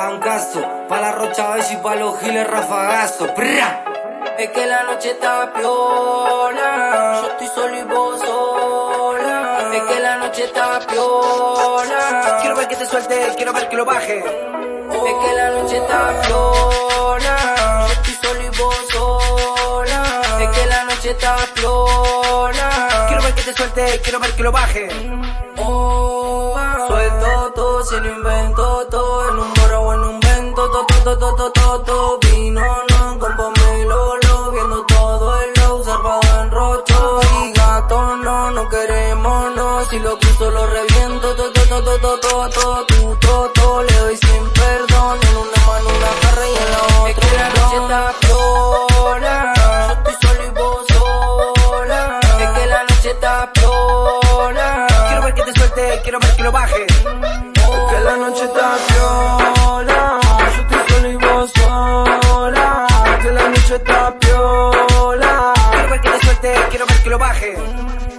hagan caso. Pa' la rocha y pa' los giles rafagazo. Es que la noche está piola. Yo estoy solo y vos sola. Es que la noche está piola. Quiero ver que te suelte, quiero ver que lo baje. Es que la noche está piola. Yo estoy solo y vos sola. Es que la noche está piola. Quiero ver que te suelte, quiero ver que lo baje. Oh, suelto todo, si lo invento todo en un todo, todo, todo, vino, no, con pomelo, lo, viendo todo el low, zarpado en rocho, y gato, no, no queremos, no, si lo quiso lo reviento, todo, todo, todo, todo, todo, tu, todo, le doy sin perdón, en una mano una carra y en la otra. Es que la noche está sola, yo estoy solo y vos sola, es que la noche está sola, quiero ver que te suelte, quiero ver que lo bajes. Que lo baje.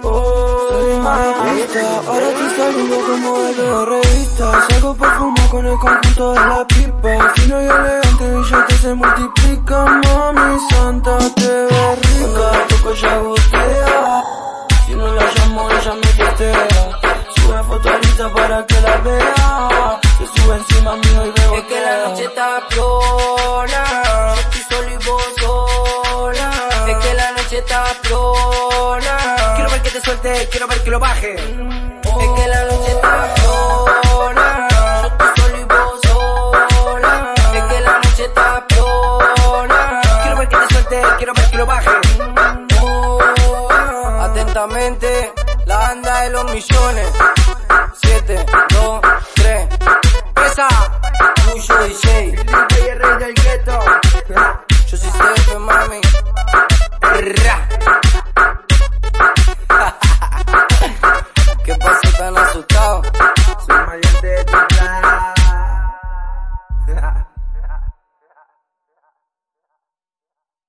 Oh, mamita, ahora estoy saliendo como de revista. Salgo perfumo con el conjunto de la pipa. Fino y elegante, billete se multiplica Mami santa, te ves rica. Toco ya botea Si no la llamo, ella me testea Sube foto ahorita para que la vea. Se sube encima mío y veo Es que la noche está piola. Yo estoy solo y vos sola. Es que la noche está piola Suelte, quiero ver que lo baje. es que la noche está piola, yo estoy solo y vos sola. Es que la noche está piola. Quiero ver que te suelte, quiero ver que lo baje. Oh, atentamente, la anda de los millones. 7, Yeah.